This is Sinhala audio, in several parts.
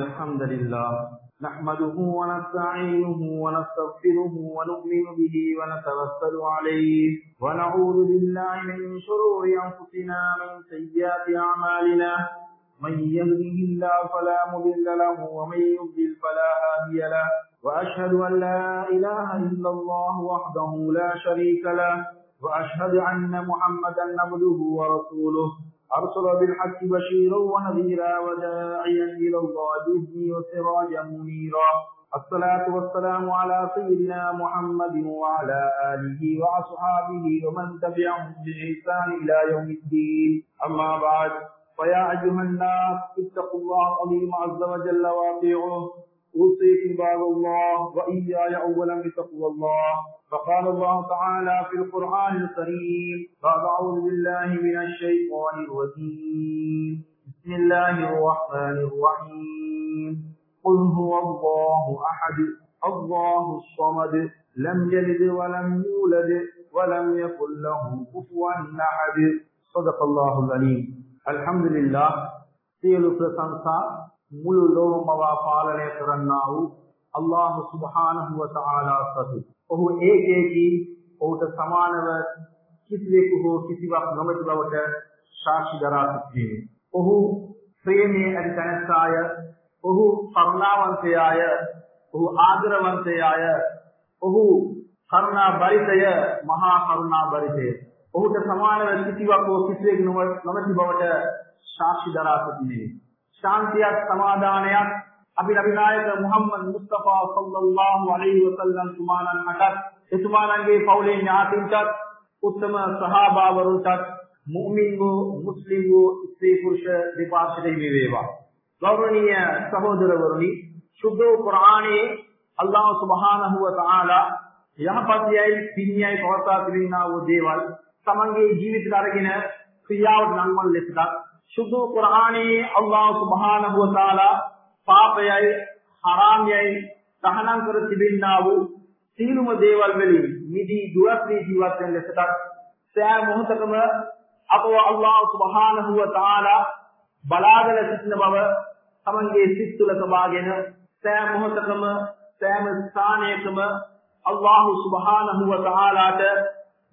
الحمد لله. نحمده ونستعينه ونستغفره ونؤمن به ونتوكل عليه. ونعوذ بالله من شرور أنفسنا من سيئات أعمالنا. من يهده الله فلا مضل له ومن يضلل فلا هادي له. وأشهد أن لا إله إلا الله وحده لا شريك له. وأشهد أن محمدا عبده ورسوله. أرسل بالحق بشيرا ونذيرا وداعيا إلى الله بإذنه وسراجا منيرا. الصلاة والسلام على سيدنا محمد وعلى آله وأصحابه ومن تبعهم بإحسان إلى يوم الدين. أما بعد فيا أيها الناس اتقوا الله العظيم عز وجل وأطيعوه. أوصيكم بعد الله وإياي أولا بتقوى الله. فقال الله تعالى في القرآن الكريم بعد أعوذ بالله من الشيطان الرجيم. بسم الله الرحمن الرحيم. قل هو الله أحد الله الصمد لم يلد ولم يولد ولم يكن له كفوا أحد. صدق الله العليم. الحمد لله. سيلو প্রশংসা මුළු ලෝකමව පාලනය කරන්නා වූ අල්ලාහ් සුබ්හානහු වතාලා සතු. ඔහු ඒකේකී ඔහුට සමානව කිසිවෙකු හෝ කිසිවක් නොමැති බවට සාක්ෂි දරා සිටිනේ. ඔහු ප්‍රේමයේ ඇති තැනැත්තාය, ඔහු කරුණාවන්තයාය, ඔහු ආදරවන්තයාය, ඔහු කරුණා බරිතය, මහා කරුණා බරිතය. ඔහුට සමානව කිසිවක් හෝ කිසිවෙක් නොමැති බවට සාක්ෂි දරා සිටිනේ. ශාන්තියක් සමාදානයක්. අපි නබි නායක මුහම්මද් මුස්තෆා සල්ලල්ලාහු අලයිහි වසල්ලම් තුමාණන්ට එතුමාණන්ගේ පවුලේ ඥාතීන්ටත් උත්තම සහාබාවරුන්ටත් මුමින් වූ මුස්ලිම් වූ ස්ත්‍රී පුරුෂ දෙපාර්ශ්වයේ වේවා. ගෞරවනීය සහෝදරවරුනි සුද්ධ කුර්ආනයේ අල්ලාහ් සුබ්හානහු වතාලා යහපත්යයි පින්යයි පවතා තිබෙනා වූ දේවල් තමන්ගේ ජීවිතය අරගෙන ක්‍රියාවට නංවන ලෙසට සුද්ධ කුර්ආනයේ අල්ලාහ් සුබ්හානහු වතාලා පාපයයි හරාම්යයි තහනම් කර තිබෙනා වූ සීලුම දේවල් වලින් මිදී දුරස් වී ජීවත් වෙන ලෙසට සෑම මොහොතකම අපව අල්ලාහ් සුබ්හානහු වතාලා බලාගෙන සිටින බව තමන්ගේ සිත් තුළ සබාගෙන සෑම මොහොතකම සෑම ස්ථානයකම අල්ලාහ් සුබ්හානහු වතාලාට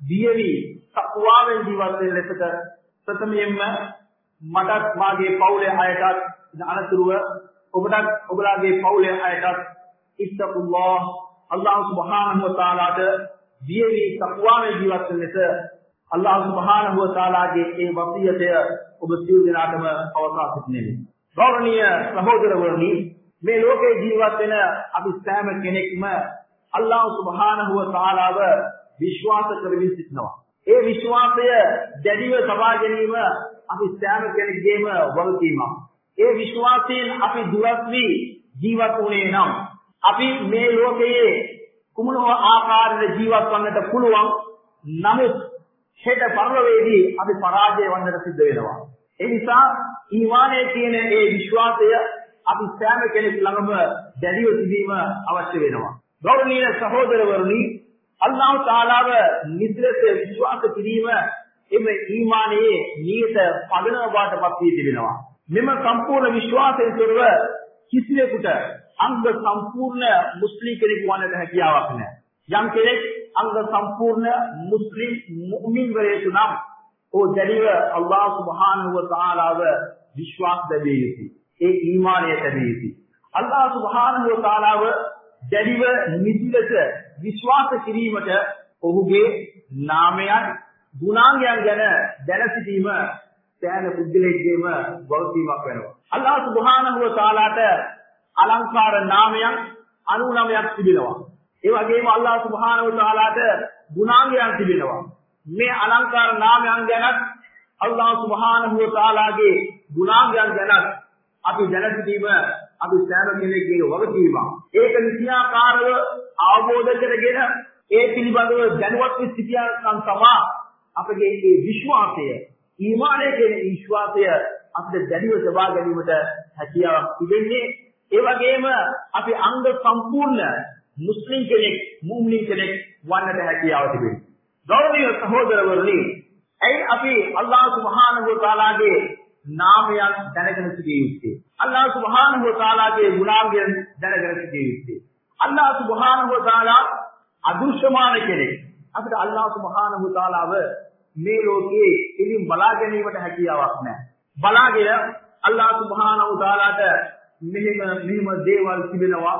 දියවි තක්වාවෙන් ජීවත් වෙන ලෙසට ප්‍රථමයෙන්ම මටත් මාගේ පවුලේ අයටත් අනතුරුව ඔබටත් ඔබලාගේ පවුලේ අයටත් ඉත්තකුල්ලාහ් අල්ලාහ් සුබ්හානහු වතාලාට දියවි තක්වාවෙන් ජීවත් වෙන ලෙස අල්ලාහ් සුබ්හානහු වතාලාගේ ඒ වසියතය ඔබ සියලු දෙනාටම පවසා සිටින්නේ. ගෞරවනීය සහෝදරවරුනි මේ ලෝකේ ජීවත් වෙන අපි සෑම කෙනෙක්ම අල්ලාහ් සුබ්හානහු වතාලාව විශ්වාස කරමින් සිටිනවා. ඒ විශ්වාසය දැඩිව සබා ගැනීම අපි සෑම කෙනෙක්ගේම වගකීමක්. ඒ විශ්වාසයෙන් අපි දුරස් වී ජීවත් වුණේ නම් අපි මේ ලෝකයේ කුමන ආකාරයක ජීවත් වන්නට පුළුවන් නමුත් හෙට පරලොවේදී අපි පරාජය වන්නට සිද්ධ වෙනවා. ඒ නිසා ඊමානයේ තියෙන ඒ විශ්වාසය අපි සෑම කෙනෙක් ළඟම දැඩිව තිබීම අවශ්‍ය වෙනවා. ගෞරවනීය සහෝදරවරුනි අල්ලාහ් තාලාව නිතරම විශ්වාස කිරීම එම ඊමානයේ නියත පදනම බාටපත් වී තිබෙනවා. මෙම සම්පූර්ණ විශ්වාසයෙන් තොරව කිසිවෙකුට අංග සම්පූර්ණ මුස්ලිම් කෙනෙකු වන්නට හැකියාවක් නැහැ. යම් කෙනෙක් අංග සම්පූර්ණ මුස්ලිම් මුමින් වරයෙකු නම් ඕ දැඩිව අල්ලාහ් සුබ්හානහු වතාලාව විශ්වාස දැවිය යුතුයි. ඒ ඊමානය දැවිය යුතුයි. අල්ලාහ් සුබ්හානහු වතාලාව දැඩිව නිසිලස විශ්වාස කිරීමට ඔහුගේ නාමයන් ගුණාංගයන් ගැන දැන සිටීම සෑම පුද්ගලයෙක්ගේම වගකීමක් වෙනවා. අල්ලාහ් සුබ්හානහු වතාලාට අලංකාර නාමයන් 99ක් තිබෙනවා. ඒ වගේම අල්ලාහ් සුබ්හානහු වතාලාට ගුණාංගයන් තිබෙනවා. මේ අලංකාර නාමයන් ගැනත් අල්ලාහ් සුබ්හානහු වතාලාගේ ගුණාංගයන් ගැනත් අපි දැන සිටීම අපි සෑම කෙනෙක්ගේ වගකීමක්. ඒක නිසියාකාරව අවබෝධ කරගෙන ඒ පිළිබඳව දැනුවත් වී සිටියනම් තමයි අපගේ මේ විශ්වාසය ඊමානය කියන විශ්වාසය අපිට දැඩිව සබා ගැනීමට හැකියාවක් තිබෙන්නේ ඒ වගේම අපි අංග සම්පූර්ණ මුස්ලිම් කෙනෙක් මුස්ලිම් කෙනෙක් වන්නට හැකියාව තිබෙනවා ගෞරවනීය සහෝදරවරුනි ඇයි අපි අල්ලාහ් සුබ්හානහු වතාලාගේ නාමයන් දැනගෙන සිටිය යුත්තේ. අල්ලාහ් සුබ්හානහු වතාලාගේ ගුණාංගයන් දැනගෙන සිටිය යුත්තේ. අල්ලාහ් සුබ්හානහු වතාලා අදෘශ්‍යමාන කෙනෙක්. අපිට අල්ලාහ් සුබ්හානහු වතාලාව මේ ලෝකයේ ඉතින් බලා ගැනීමට හැකියාවක් නැහැ. බලාගෙන අල්ලාහ් සුබ්හානහු වතාලාට මෙහෙම මෙහෙම දේවල් තිබෙනවා.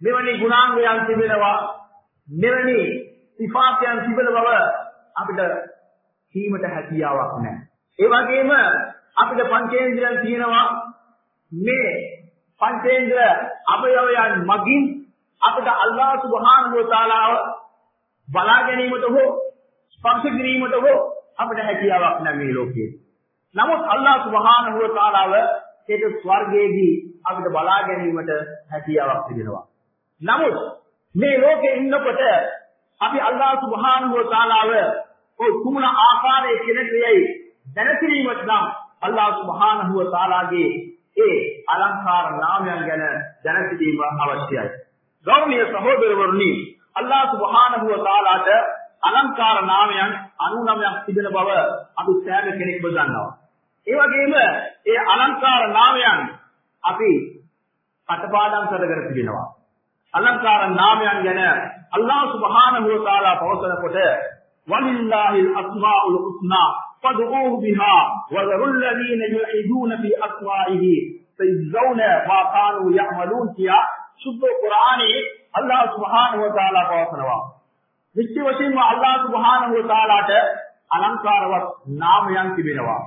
මෙවැනි ගුණාංගයන් තිබෙනවා. මෙවැනි සිෆාතයන් තිබෙන බව අපිට කීමට හැකියාවක් නැහැ. ඒ වගේම අපිට පංචේන්ද්‍රයන් තියෙනවා මේ පංචේන්ද්‍ර අවයවයන් මගින් අපිට අල්ලාහ් සුබ්හානහු වතාලාව බලා ගැනීමට හෝ ස්පර්ශ කිරීමට හෝ අපිට හැකියාවක් නැහැ මේ ලෝකයේ. නමුත් අල්ලාහ් සුබ්හානහු වතාලාව ඒක ස්වර්ගයේදී අපිට බලා ගැනීමට හැකියාවක් තිබෙනවා. නමුත් මේ ලෝකේ ඉන්නකොට අපි අල්ලාහ් සුබ්හානහු වතාලාව ඔය කුමන ආකාරයේ කෙනෙක්යයි දැනසිරීමට නම් අල්ලාහ් සුබ්හානහු වතාලාගේ ඒ අලංකාර නාමයන් ගැන දැනසිරීම අවශ්‍යයි. ගෞරවනීය සහෝදරවරුනි අල්ලාහ් සුබ්හානහු වතාලාට අලංකාර නාමයන් 99ක් තිබෙන බව අපි සෑම කෙනෙක්ම දන්නවා. ඒ වගේම ඒ අලංකාර නාමයන් අපි කටපාඩම් කරගෙන තිබෙනවා. අලංකාර නාමයන් ගැන අල්ලාහ් සුබ්හානහු වතාලා පවසනකොට වලිල්ලාහිල් අස්මාඋල් හුස්නා فادعوه بها وذروا الذين يلحدون في أسمائه سيجزون ما كانوا يعملون කියා සුද්ධ කුර්ආනයේ අල්ලාහ් සුබ්හානහු වතාලා පවසනවා. නිත්‍ය වශයෙන්ම අල්ලාහ් සුබ්හානහු වතාලාට අලංකාරවත් නාමයන් තිබෙනවා.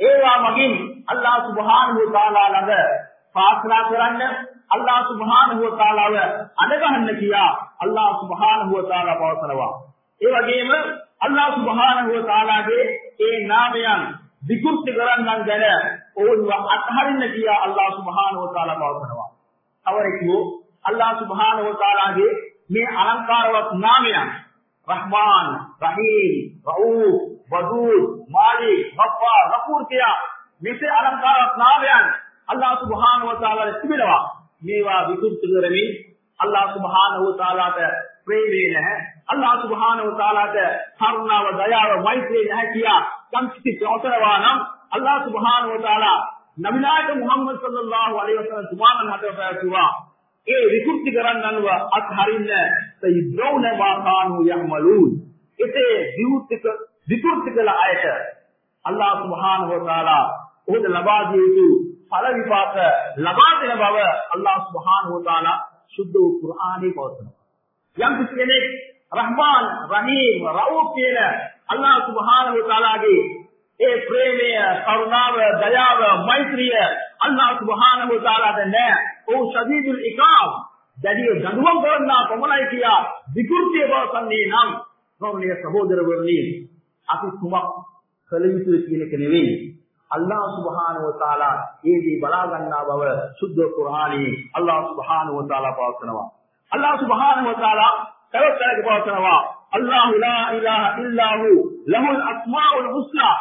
ඒවා මගින් අල්ලාහ් සුබ්හානහු වතාලා ළඟ ප්‍රාර්ථනා කරන්න අල්ලාහ් සුබ්හානහු වතාලාව අඩගහන්න කියා අල්ලාහ් සුබ්හානහු වතාලා පවසනවා. ඒ වගේම අල්ලාහ් සුබ්හානහු වතාලාගේ ඒ නාමයන් විකෘති කරන්නන් ගැන ඕන්ව අත්හරින්න කියා අල්ලාහ් සුබ්හානහු වතාලා පවසනවා. අවරෙකෝ අල්ලාහ් සුබ්හානහු වතාලාගේ මේ අලංකාරවත් නාමයන් රහ්මාන්, රහීම්, රවූෆ්, වදූද්, මාලික්, ගෆාර්, ගෆූර් කියා මෙසේ අලංකාරවත් නාමයන් අල්ලාහ් සුබ්හානහු වතාලාට තිබෙනවා. මේවා විකෘති කරමින් අල්ලාහ් සුබ්හානහු වතාලාට ප්‍රේමේ නැහැ. අල්ලාහ් සුබ්හානහු වතාලාට කරුණාව, දයාව, මෛත්‍රිය නැහැ කියා සම්සිති ප්‍රවතරවා නම් අල්ලාහ් සුබ්හානහු වතාලා නබිනායක මුහම්මද් සල්ලල්ලාහු අලයිහි වසල්ලම් තුමාණන් හදව පැවතුවා. ඒ විකෘති කරන්නව අත්හරින්න සයිද්‍රෝන වාකානු යහමලූන්. එසේ විකෘතික විකෘති කළ අයට අල්ලාහ් සුබ්හානහු වතාලා උහුද ලබා දිය යුතු ඵල විපාක ලබා දෙන බව අල්ලාහ් සුබ්හානහු වතාලා සුද්ධ වූ කුර්ආනයේ පවසනවා. යම් කිසි කෙනෙක් රහ්මාන් රහීම් රවූෆ් කියන අල්ලාහ් සුබ්හානහු වතාලාගේ ඒ ප්‍රේමය කරුණාව දයාව මෛත්‍රිය අල්ලාහ් සුබ්හානහු වතාලාට නෑ. ਉਹ ශදීදුල් ඉකාබ් දැඩිව දඬුවම් කරන්නා පමණයි කියා විකෘතිය පවසන්නේ නම් ගෞරවනීය සහෝදරවරුනි අපි කුමක් කළ යුතුද කියන එක නෙවෙයි අල්ලාහ් සුබ්හානහු වතාලා ඒ දේ බලා ගන්නා බව සුද්ධ කුර්ආනයේ අල්ලාහ් සුබ්හානහු වතාලා පවසනවා අල්ලාහ් සුබ්හානහු වතාලා තවස්සලක පවසනවා අල්ලාහ් ලා ඉලාහා ඉල්ලා හු ලහුල් අස්මාඋල් හුස්නා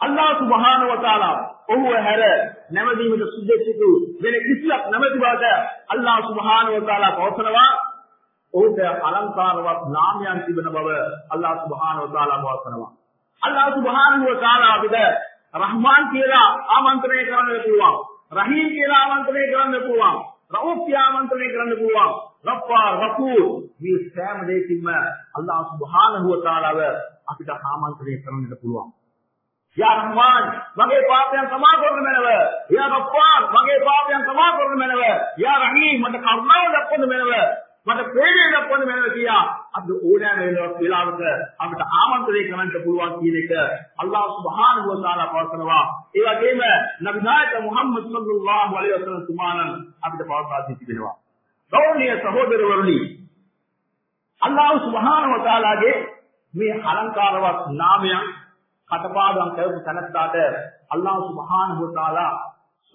අල්ලාහ් සුබ්හානහු වතාලා ඔහුව හැර නැමදීමට සුදුසු වෙන කිසිවක් නැමැති බවට අල්ලාහ් සුබ්හානහු වතාලා පවසනවා? ඔහුට අලංකාරවත් නාමයන් තිබෙන බව අල්ලාහ් සුබ්හානහු වතාලා පවසනවා. අල්ලාහ් සුබ්හානහු වතාලා අපිට රහ්මාන් කියලා ආමන්ත්‍රණය කරන්න පුළුවන්. රහීම් කියලා ආමන්ත්‍රණය කරන්න පුළුවන්. රවූෆ් කියලා ආමන්ත්‍රණය කරන්න පුළුවන්. ගෆ්ෆාර් ගෆූර් මේ සෑම දෙයකින්ම අල්ලාහ් සුබ්හානහු වතාලාව අපිට ආමන්ත්‍රණය කරන්නට පුළුවන්. යා රහ්මාන් මගේ පාපයන් සමා කරන මැනව යා ගෆ්ෆාර් මගේ පාපයන් සමා කරන මැනව යා රහීම් මට කරුණාව දක්වන මැනව මට ප්‍රේමය දක්වන මැනව කියා අපිට ඕනෑම වෙලාවක වෙලාවක අපිට ආමන්ත්‍රණය කරන්න පුළුවන් කියන එක අල්ලාහ් සුබ්හානහු වතාලා පවසනවා ඒ වගේම නබි නායක මුහම්මද් සල්ලල්ලාහු අලයිහි වසල්ලම් තුමාණන් අපිට පවසා තිබෙනවා ගෞරවනීය සහෝදරවරුනි අල්ලාහ් සුබ්හානහු වතාලාගේ මේ අලංකාරවත් නාමයන් කටපාඩම් කරපු තැනට අල්ලාහ් සුබ්හානහු වතාලා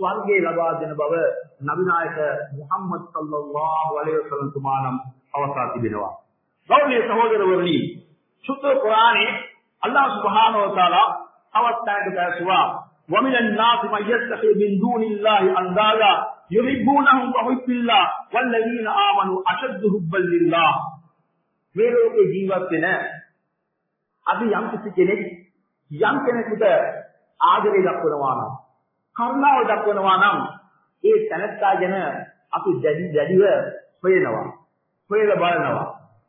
ස්වර්ගයේ ලබා දෙන බව නබිනායක මුහම්මද් සල්ලල්ලාහු අලයිහි වසල්ලම් තුමාණන් අවසා තිබෙනවා. ගෞරවනීය සහෝදරවරුනි, සුත්‍ර කුරානයේ අල්ලාහ් සුබ්හානහු වතාලා අවස්ථාවක දැසුවා ومن الناس من يتخذ من دون الله اندادا يحبونهم كحب الله والذين آمنوا أشد حبا لله මේ ලෝකේ ජීවත් වෙන අපි යම් කිසි කෙනෙක් යම් කෙනෙකුට ආදරය දක්වනවා නම් කරුණාව දක්වනවා නම් ඒ තැනත්තා ගැන අපි දැඩි දැඩිව හොයනවා. හොයලා බලනවා.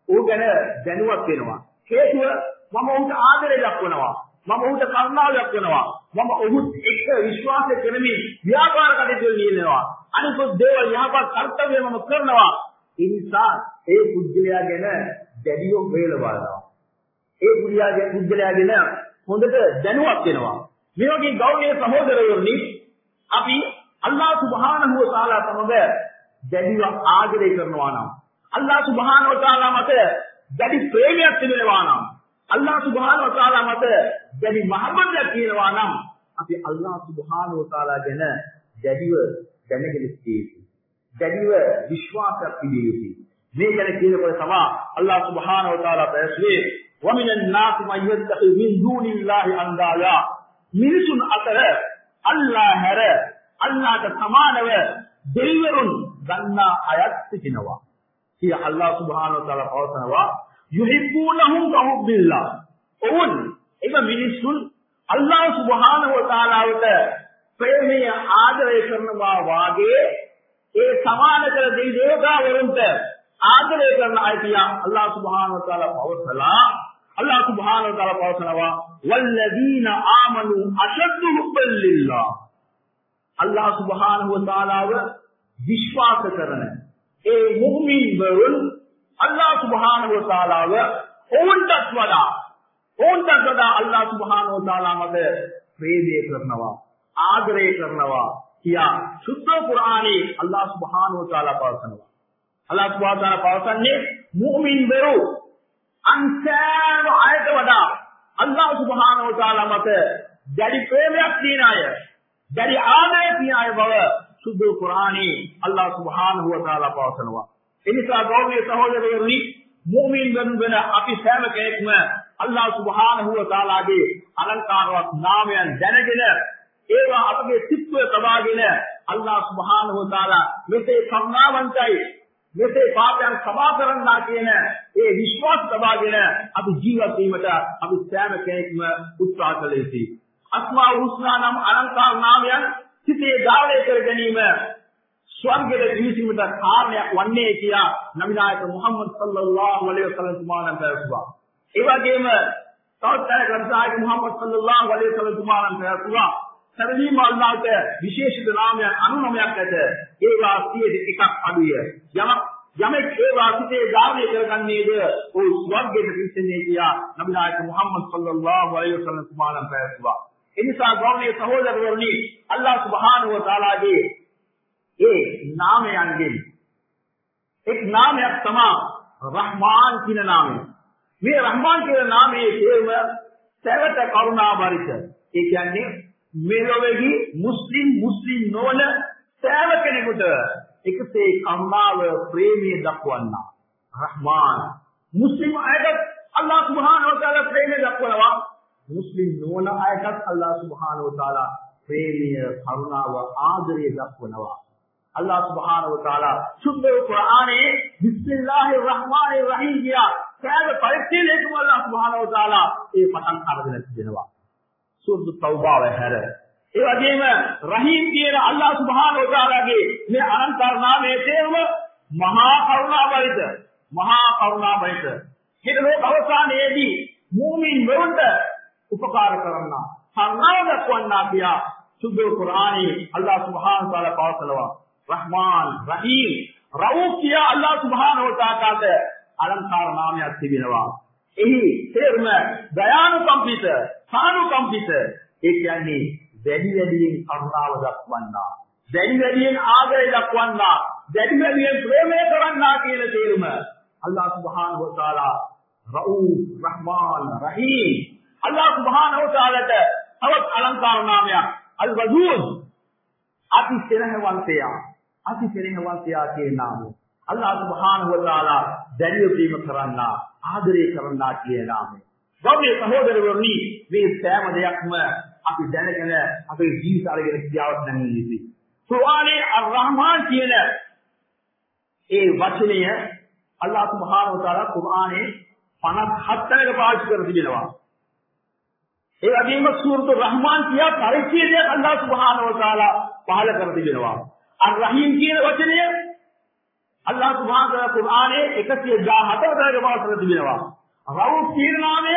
ඌ ගැන දැනුවත් වෙනවා. හේතුව මම ඔහුට ආදරය දක්වනවා. මම ඔහුට කරුණාව දක්වනවා. මම ඔහුත් එක්ක විශ්වාසය කරමින් ව්‍යාපාර කටයුතු නියනවා. අනිකුත් දේවල් යහපත් කර්තව්‍ය මම කරනවා. ඒ නිසා ඒ පුද්ගලයා ගැන දැඩිව හොයලා බලනවා. ඒ පුද්ගලයාගේ පුද්ගලයා ගැන හොඳට දැනුවත් වෙනවා. මේ වගේ ගෞරවනීය සහෝදරයෝනි අපි අල්ලාහ් සුබ්හානහු වතාලා සමග දැඩිව ආදරය කරනවා නම් අල්ලාහ් සුබ්හානහු වතාලා මත දැඩි ප්‍රේමයක් තිබෙනවා නම් අල්ලාහ් සුබ්හානහු වතාලා මත දැඩි මහබ්බතක් තියෙනවා නම් අපි අල්ලාහ් සුබ්හානහු වතාලා ගැන දැඩිව දැනගෙන සිටීමු. දැඩිව විශ්වාසයක් තිබියුතුයි. මේ ගැන කියනකොට තමයි අල්ලාහ් සුබ්හානහු වතාලා පැවසුවේ மினிசுன் அசர அல்லாஹர அல்லாட்ட சமானவ தெய்வரும் தன்னா அயத்துகினவா அல்லா சுபானோ தல பவசனவா யுஹிப்பூனஹும் தஹுப்பில்லா ஒவ்வொன் இவ மினிசுன் அல்லா சுபஹானோ தாலாவட்ட ප්‍රේමය ආදරය කරනවා වාගේ ඒ සමාන කර දෙවිදෝගාවරුන්ට ආදරය කරන අයිතිය අල්ලාහ් සුබ්හානහු වතාලා පවසලා අල්ලාහ් සුබ්හානහු වතාලා පවසනවා වල්ලදීන ආමනු අෂද්දු හුබ්බන් ලිල්ලාහ් අල්ලාහ් සුබ්හානහු වතාලාව විශ්වාස කරන ඒ මුමින් වරුන් අල්ලාහ් සුබ්හානහු වතාලාව ඕන්ටත් වඩා ඕන්ටත් වඩා අල්ලාහ් සුබ්හානහු වතාලා මත ප්‍රේමය කරනවා ආදරය කරනවා කියා සුද්ධ කුර්ආනයේ අල්ලාහ් සුබ්හානහු වතාලා පවසනවා අල්ලාහ් සුබ්හානහු වතාලා පවසන්නේ මුමින් වරු අන්සෑම අයට වඩා අල්ලාහ් සුබ්හානහු වතාලා මත දැඩි ප්‍රේමයක් තියෙන අය දැඩි ආදරයක් තියෙන අය බව සුද්ධ කුර්ආනයේ අල්ලාහ් සුබ්හානහු වතාලා පවසනවා. එනිසා ගෞරවනීය සහෝදරයනි මුමින් වෙන අපි සෑම කෙනෙක්ම අල්ලාහ් සුබ්හානහු වතාලාගේ අලංකාරවත් නාමයන් දැනගෙන ඒවා අපගේ සිත්වල තබාගෙන අල්ලාහ් සුබ්හානහු වතාලා මෙසේ කරුණාවන්තයි මෙසේ පාපයන් සමා කරන්නා කියන ඒ විශ්වාස තබාගෙන අපි ජීවත් වීමට අපි සෑම කෙනෙක්ම උත්සාහ කළ යුතුයි. අස්මා උස්නා නම් අලංකාර නාමයන් සිතේ ධාරණය කර ගැනීම ස්වර්ගයේ පිවිසීමට කාරණයක් වන්නේ කියා නබිනායක මුහම්මද් සල්ලල්ලාහු අලයිහි වසල්ලම් තුමාණන් පැවසුවා. ඒ වගේම තවත් ග්‍රන්ථායක මුහම්මද් සල්ලල්ලාහු අලයිහි වසල්ලම් තුමාණන් පැවසුවා. සරදීම අල්ලාහට විශේෂිත නාමයන් 99ක් ඇත. ඒවා 101ක් අඩුය. යමක් යමෙක් ඒවා සිතේ ධාරණය කරගන්නේද ਉਹ ස්වර්ගයේ පිවිසෙන්නේ කියා නබිනායක මුහම්මද් සල්ලල්ලාහු අලයිහි වසල්ලම් තුමාණන් පැවසුවා. එනිසා ගෞරවනීය සහෝදරවරුනි අල්ලාහ් සුබ්හානහු වතාලාගේ ඒ නාමයන්ගෙන් එක් නාමයක් තමයි රහ්මාන් කියන නාමය. මේ රහ්මාන් කියන නාමයේ තේරුම සැවත කරුණා බරිත. ඒ කියන්නේ මෙලොවේහි මුස්ලිම් මුස්ලිම් නොවන සෑම කෙනෙකුට එකසේ කම්මාව ප්‍රේමිය දක්වන්නා. රහ්මාන් මුස්ලිම් අයට අල්ලාහ් සුබ්හානහු වතාලා ප්‍රේමිය දක්වනවා. මුස්ලිම් නොවන අයටත් අල්ලාහ් සුබ්හානහු වතාලා ප්‍රේමිය කරුණාව ආදරය දක්වනවා. අල්ලාහ් සුබ්හානහු වතාලා සුද්ධ කුර්ආනයේ බිස්මිල්ලාහිර් රහ්මානිර් රහීම් කියා සෑම පරිච්ඡේදයකම අල්ලාහ් සුබ්හානහු වතාලා ඒ පටන් අරගෙන තිබෙනවා. සූරත් තෞබා වහැර ඒ වගේම රහීම් කියන අල්ලාහ් සුබ්හානහු වතාලාගේ මේ අනන්තර නාමයේ තේරුම මහා කරුණාබරිත මහා කරුණාබරිත හිත ලෝක අවසානයේදී මූමින් වරුන්ට උපකාර කරන්නා කරුණාව දක්වන්නා කියා සුද්ධ කුර්ආනයේ අල්ලාහ් සුබ්හානහු වතාලා පවසනවා. රහ්මාන් රහීම් රවූෆ් කියා අල්ලාහ් සුබ්හානහු වතාලාට අලංකාර නාමයක් තිබෙනවා. එහි තේරුම දයානුකම්පිත සානුකම්පිත. ඒ කියන්නේ වැඩි වැඩියෙන් කරුණාව දක්වන්නා වැඩි වැඩියෙන් ආදරය දක්වන්නා වැඩි වැඩියෙන් ප්‍රේමය කරන්නා කියන තේරුම අල්ලාහ් සුබ්හානහු වතාලා රවූෆ් රහ්මාන් රහීම්. අල්ලාහ් සුබ්හානහු වතාලාට තවත් අලංකාර නාමයක් අල් වදූද් අති සෙනෙහවන්තයා අති සෙනෙහවන්තයා කියන නාමය අල්ලාහ් සුබ්හානහු වතාලා දැරිය ප්‍රේම කරන්නා ආදරය කරන්නා කියන නාමය ගෞරවනීය සහෝදරවරුනි මේ සෑම දෙයක්ම අපි දැනගෙන අපේ ජීවිත අරගෙන ක්‍රියාවක් නැන්නේ ඉති. කුර්ආනයේ අර්-රහ්මාන් කියන ඒ වචනය අල්ලාහ් සුබ්හානහු වතාලා කුර්ආනයේ 57 තැනක පාවිච්චි කර තිබෙනවා. ඒ වගේම සූරතු රහ්මාන් කියා පරිච්ඡේදයක් අල්ලාහ් සුබ්හානහු වතාලා පහල කර තිබෙනවා. අර් රහීම් කියන වචනය අල්ලාහ් සුබ්හානහු වතාලා කුර්ආනයේ 114 දායක පාසල තිබෙනවා. රවුෆ් කියන නාමය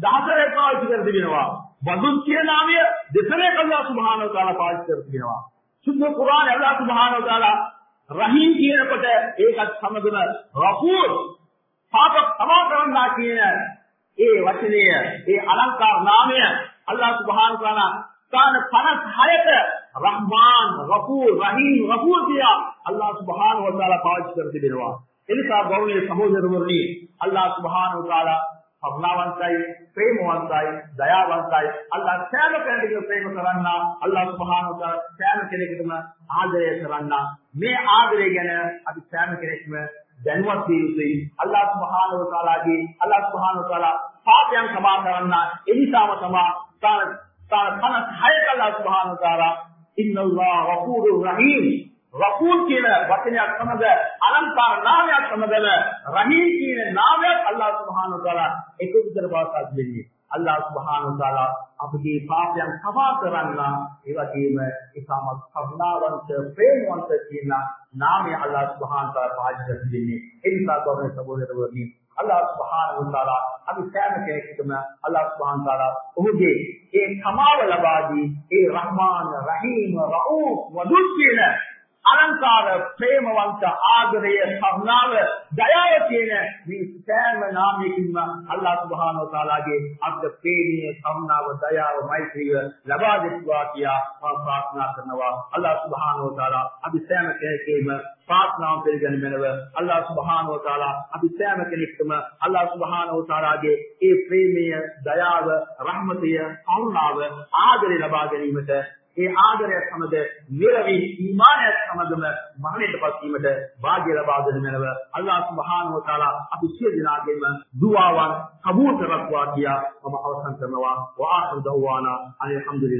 14 පාවිච්චි කර තිබෙනවා. බදුන් කියන නාමය දෙතරේ අල්ලාහ් සුබ්හානහු වතාලා පාවිච්චි කර තිබෙනවා. සුද්ධ කුර්ආනයේ අල්ලාහ් සුබ්හානහු වතාලා රහීම් කියනකොට ඒකත් සමගම රෆූර් පාප සමා කරන්නා කියන ඒ වචනය ඒ අලංකාර නාමය අල්ලාහ් සුබ්හානහු වතාලා ස්ථාන 56ක රහ්මාන් ගෆූර් රහීම් ගෆූර් කියා අල්ලාහ් සුබ්හානහු වතාලා පාවිච්චි කර තිබෙනවා එනිසා ගෞරවනීය සහෝදරවරුනි අල්ලාහ් සුබ්හානහු වතාලා කරුණාවන්තයි ප්‍රේමවන්තයි දයාවන්තයි අල්ලාහ් සෑම කෙනෙකුට ප්‍රේම කරන්න අල්ලාහ් සුබ්හානහු වතාලා සෑම කෙනෙකුටම ආදරය කරන්න මේ ආදරය ගැන අපි සෑම කෙනෙක්ම දැනුවත් විය යුතුයි අල්ලාහ් සුබ්හානහු වතාලාගේ අල්ලාහ් සුබ්හානහු වතාලා පාපයන් සමා කරන්න එනිසාම තමා තාන තාන 56 අල්ලාහ් සුබ්හානහු වතාලා ඉන්නල්ලාහ ගෆූරුර් රහීම්. ගෆූර් කියන වචනයක් සමග අලංකාර නාමයක් සමගම රහීම් කියන නාමයක් අල්ලාහ් සුබ්හානහු වතාලා එක විතර බවසක් දෙන්නේ. අල්ලාහ් සුබ්හානහු වතාලා අපගේ පාපයන් සමා කරන්න. ඒ වගේම ඒකම කරුණාවන්ත ප්‍රේමවන්ත කියන නාමය අල්ලාහ් සුබ්හානහු වතාලා පාවිච්චි කරන්නේ ඒ නිසා ගෞරවනීය සහෝදරවරුනි අල්ලාහ් සුබ්හානහු වතාලා අපි සෑම කෙනෙකුටම අල්ලාහ් සුබ්හානහු වතාලා ඔහුගේ ඒ සමාව ලබා දී ඒ රහ්මාන් රහීම් රවූෆ් වදුත් කියන අලංකාර ප්‍රේමවන්ත ආදරය කරුණාව දයාව කියන මේ සෑම නාමයකින්ම අල්ලාහ් සුබ්හානහු වතාලාගේ අග්ග ප්‍රේමීය කරුණාව දයාව මෛත්‍රිය ලබා දෙත්වා කියා මම ප්‍රාර්ථනා කරනවා. අල්ලාහ් සුබ්හානහු වතාලා අපි සෑම කෙනෙක්ගේම ප්‍රාර්ථනාව පිළිගනිමනව අල්ලාහ් සුබ්හානහු වතාලා අපි සෑම කෙනෙක්ටම අල්ලාහ් සුබ්හානහු වතාලාගේ ඒ ප්‍රේමීය දයාව රහමතය කරුණාව ආදරය ලබා ගැනීමට ඒ ආදරය සමග නිරවි ඊමානයත් සමගම මරණයට පත්වීමට වාග්ය ලබා දෙන මෙලව අල්ලාහ් සුබ්හානහු වතාලා අපි සිය දිනාගෙම දුආවන් කබූල් කරත්වා කියා මම අවසන් කරනවා. වා ආඛිරු දවවානා. අල්හම්දුලිල්ලාහ්